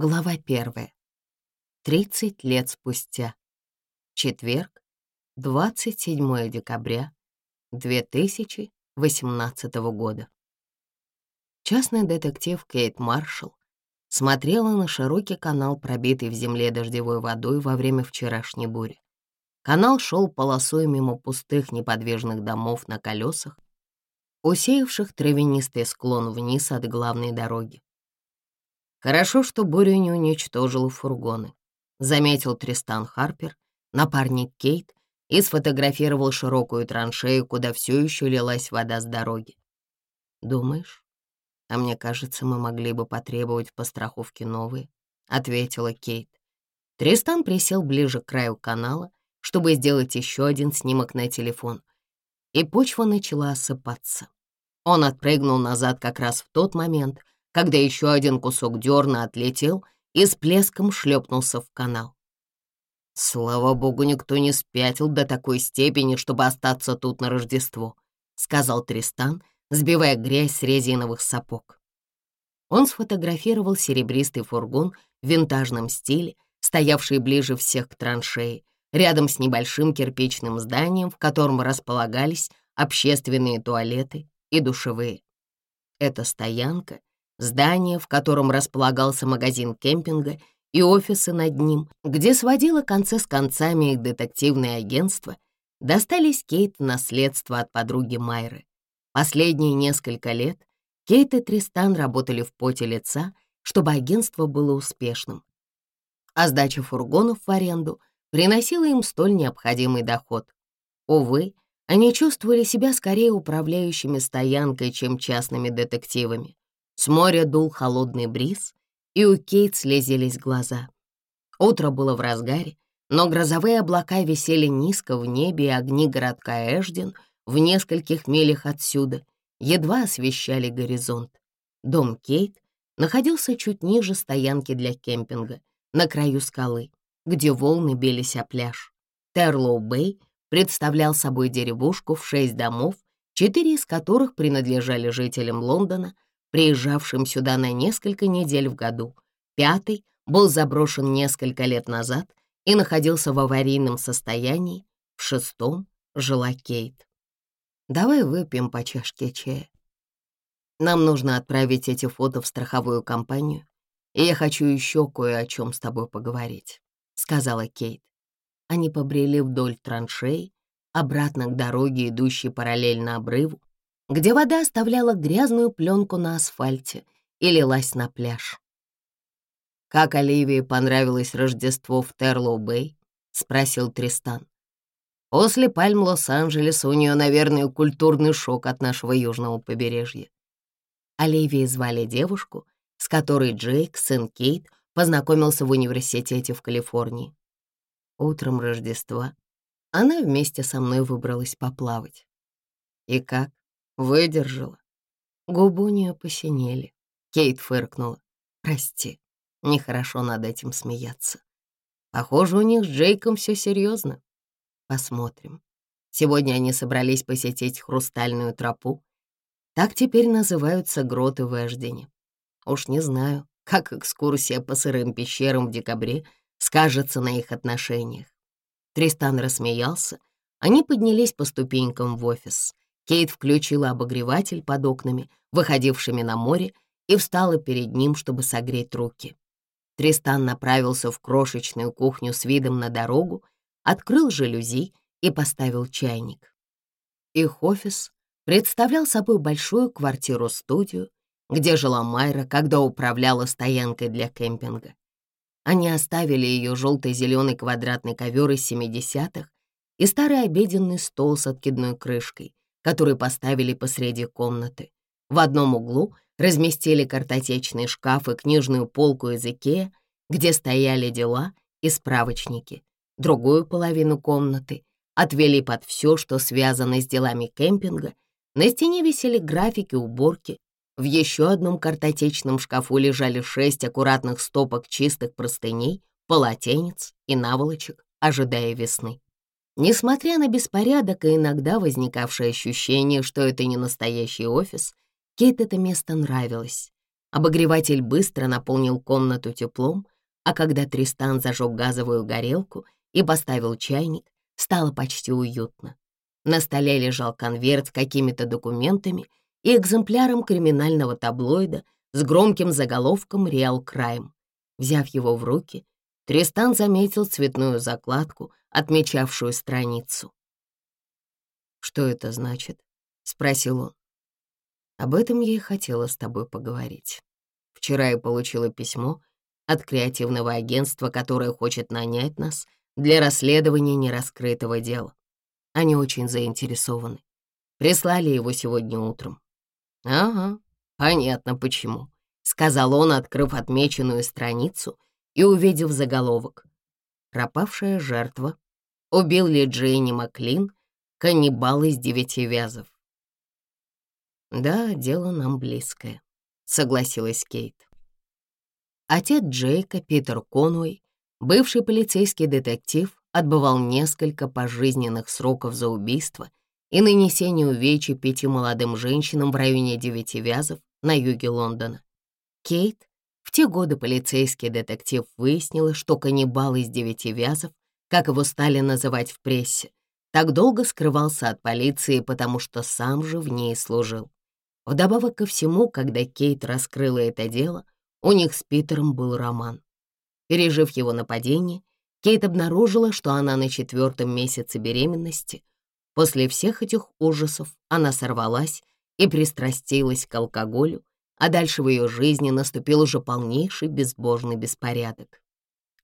Глава первая. 30 лет спустя. Четверг, 27 декабря 2018 года. Частный детектив Кейт Маршалл смотрела на широкий канал, пробитый в земле дождевой водой во время вчерашней бури. Канал шел полосой мимо пустых неподвижных домов на колесах, усеявших травянистый склон вниз от главной дороги. Хорошо, что бурю не уничтожила фургоны. Заметил Тристан Харпер, напарник Кейт, и сфотографировал широкую траншею, куда все еще лилась вода с дороги. «Думаешь? А мне кажется, мы могли бы потребовать по страховке новые», — ответила Кейт. Тристан присел ближе к краю канала, чтобы сделать еще один снимок на телефон, и почва начала осыпаться. Он отпрыгнул назад как раз в тот момент, когда еще один кусок дерна отлетел и с плеском шлепнулся в канал. «Слава богу, никто не спятил до такой степени, чтобы остаться тут на Рождество», — сказал Тристан, сбивая грязь с резиновых сапог. Он сфотографировал серебристый фургон в винтажном стиле, стоявший ближе всех к траншеи, рядом с небольшим кирпичным зданием, в котором располагались общественные туалеты и душевые. Эта стоянка здание, в котором располагался магазин кемпинга и офисы над ним, где сводило концы с концами их детективное агентство, достались Кейт наследство от подруги Майры. Последние несколько лет Кейт и Тристан работали в поте лица, чтобы агентство было успешным. А сдача фургонов в аренду приносила им столь необходимый доход. Увы, они чувствовали себя скорее управляющими стоянкой, чем частными детективами. С моря дул холодный бриз, и у Кейт слезились глаза. Утро было в разгаре, но грозовые облака висели низко в небе, и огни городка Эшден в нескольких милях отсюда едва освещали горизонт. Дом Кейт находился чуть ниже стоянки для кемпинга, на краю скалы, где волны бились о пляж. Терлоу-Бэй представлял собой деревушку в шесть домов, четыре из которых принадлежали жителям Лондона — приезжавшим сюда на несколько недель в году. Пятый был заброшен несколько лет назад и находился в аварийном состоянии. В шестом жила Кейт. «Давай выпьем по чашке чая. Нам нужно отправить эти фото в страховую компанию, и я хочу еще кое о чем с тобой поговорить», — сказала Кейт. Они побрели вдоль траншей, обратно к дороге, идущей параллельно обрыву, где вода оставляла грязную пленку на асфальте и лилась на пляж. «Как Оливии понравилось Рождество в Терлоу-Бэй?» — спросил Тристан. «После пальм Лос-Анджелеса у нее, наверное, культурный шок от нашего южного побережья». Оливии звали девушку, с которой Джейк, сын Кейт, познакомился в университете в Калифорнии. Утром Рождества она вместе со мной выбралась поплавать. «И как? выдержала. Губу нее посинели. Кейт фыркнула. «Прости, нехорошо над этим смеяться. Похоже, у них с Джейком все серьезно. Посмотрим. Сегодня они собрались посетить хрустальную тропу. Так теперь называются гроты в Эждене. Уж не знаю, как экскурсия по сырым пещерам в декабре скажется на их отношениях. Тристан рассмеялся. Они поднялись по ступенькам в офис — Кейт включила обогреватель под окнами, выходившими на море, и встала перед ним, чтобы согреть руки. Тристан направился в крошечную кухню с видом на дорогу, открыл жалюзи и поставил чайник. Их офис представлял собой большую квартиру-студию, где жила Майра, когда управляла стоянкой для кемпинга. Они оставили ее желто-зеленый квадратный ковер из 70-х и старый обеденный стол с откидной крышкой, которые поставили посреди комнаты. В одном углу разместили картотечный шкаф и книжную полку из Икея, где стояли дела и справочники. Другую половину комнаты отвели под все, что связано с делами кемпинга. На стене висели графики уборки. В еще одном картотечном шкафу лежали шесть аккуратных стопок чистых простыней, полотенец и наволочек, ожидая весны. Несмотря на беспорядок и иногда возникавшее ощущение, что это не настоящий офис, Кейт это место нравилось. Обогреватель быстро наполнил комнату теплом, а когда Тристан зажег газовую горелку и поставил чайник, стало почти уютно. На столе лежал конверт с какими-то документами и экземпляром криминального таблоида с громким заголовком «Реал Крайм». Взяв его в руки, Тристан заметил цветную закладку — отмечавшую страницу. «Что это значит?» — спросил он. «Об этом я и хотела с тобой поговорить. Вчера я получила письмо от креативного агентства, которое хочет нанять нас для расследования нераскрытого дела. Они очень заинтересованы. Прислали его сегодня утром». «Ага, понятно почему», — сказал он, открыв отмеченную страницу и увидев заголовок пропавшая жертва, убил ли Джейни Маклин, каннибал из девяти вязов. «Да, дело нам близкое», — согласилась Кейт. Отец Джейка, Питер Конуэй, бывший полицейский детектив, отбывал несколько пожизненных сроков за убийство и нанесение увечий пяти молодым женщинам в районе девяти вязов на юге Лондона. Кейт в те годы полицейский детектив выяснил, что каннибал из девяти вязов, как его стали называть в прессе, так долго скрывался от полиции, потому что сам же в ней служил. Вдобавок ко всему, когда Кейт раскрыла это дело, у них с Питером был роман. Пережив его нападение, Кейт обнаружила, что она на четвертом месяце беременности. После всех этих ужасов она сорвалась и пристрастилась к алкоголю, а дальше в ее жизни наступил уже полнейший безбожный беспорядок.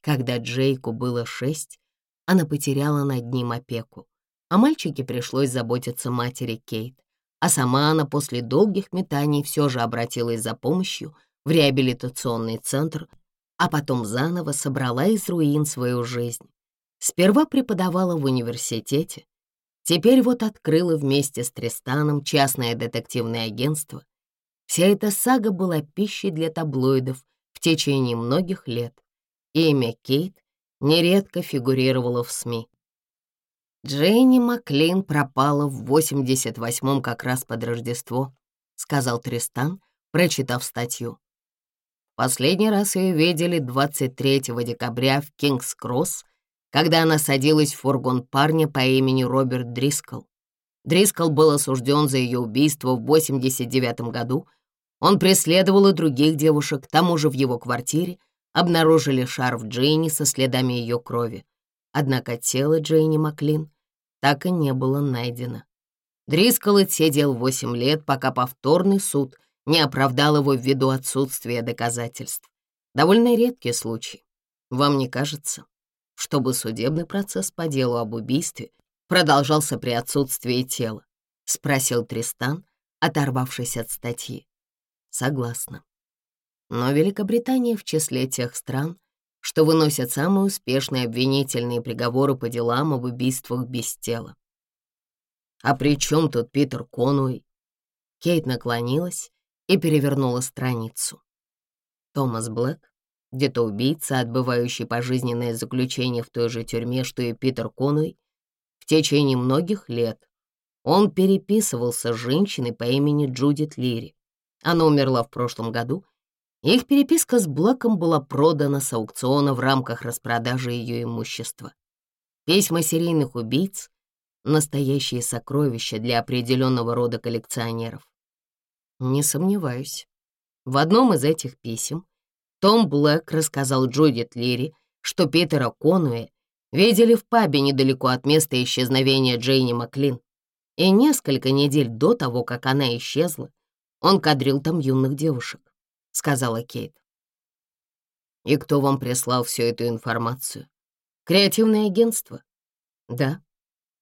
Когда Джейку было шесть, она потеряла над ним опеку, а мальчике пришлось заботиться матери Кейт, а сама она после долгих метаний все же обратилась за помощью в реабилитационный центр, а потом заново собрала из руин свою жизнь. Сперва преподавала в университете, теперь вот открыла вместе с Тристаном частное детективное агентство Вся эта сага была пищей для таблоидов в течение многих лет. Имя Кейт нередко фигурировало в СМИ. «Дженни Маклин пропала в 88-м как раз под Рождество», — сказал Тристан, прочитав статью. Последний раз ее видели 23 декабря в Кингс-Кросс, когда она садилась в фургон парня по имени Роберт Дрискл. Дрискл был осужден за ее убийство в 89 году. Он преследовал и других девушек, к тому же в его квартире обнаружили шарф Джейни со следами ее крови. Однако тело Джейни Маклин так и не было найдено. Дрискл отсидел 8 лет, пока повторный суд не оправдал его ввиду отсутствия доказательств. Довольно редкий случай. Вам не кажется, чтобы судебный процесс по делу об убийстве — продолжался при отсутствии тела?» — спросил Тристан, оторвавшись от статьи. «Согласна. Но Великобритания в числе тех стран, что выносят самые успешные обвинительные приговоры по делам об убийствах без тела. «А при чем тут Питер Конуэй?» Кейт наклонилась и перевернула страницу. Томас Блэк, где-то убийца, отбывающий пожизненное заключение в той же тюрьме, что и Питер Конуэй, в течение многих лет. Он переписывался с женщиной по имени Джудит Лири. Она умерла в прошлом году. Их переписка с Блэком была продана с аукциона в рамках распродажи ее имущества. Письма серийных убийц — настоящие сокровища для определенного рода коллекционеров. Не сомневаюсь. В одном из этих писем Том Блэк рассказал Джудит Лири, что Питера Конуэ Видели в пабе недалеко от места исчезновения Джейни Маклин. И несколько недель до того, как она исчезла, он кадрил там юных девушек», — сказала Кейт. «И кто вам прислал всю эту информацию? Креативное агентство?» «Да».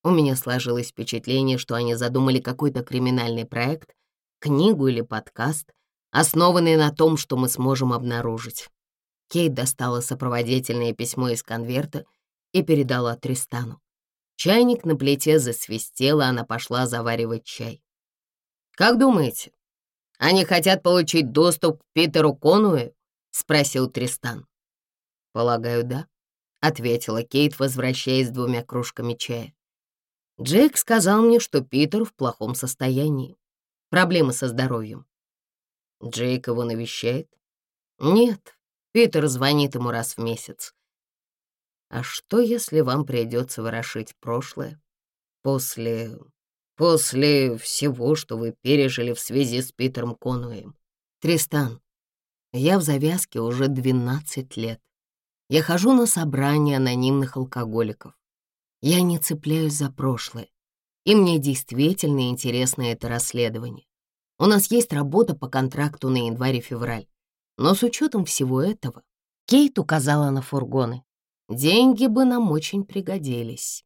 У меня сложилось впечатление, что они задумали какой-то криминальный проект, книгу или подкаст, основанный на том, что мы сможем обнаружить. Кейт достала сопроводительное письмо из конверта — и передала Тристану. Чайник на плите засвистел, и она пошла заваривать чай. «Как думаете, они хотят получить доступ к Питеру Конуэ?» — спросил Тристан. «Полагаю, да», — ответила Кейт, возвращаясь с двумя кружками чая. Джейк сказал мне, что Питер в плохом состоянии. Проблемы со здоровьем. Джейк его навещает? Нет, Питер звонит ему раз в месяц. А что, если вам придется ворошить прошлое? После... после всего, что вы пережили в связи с Питером Конуэем. Тристан, я в завязке уже 12 лет. Я хожу на собрания анонимных алкоголиков. Я не цепляюсь за прошлое. И мне действительно интересно это расследование. У нас есть работа по контракту на январь-февраль, Но с учетом всего этого, Кейт указала на фургоны. Деньги бы нам очень пригодились.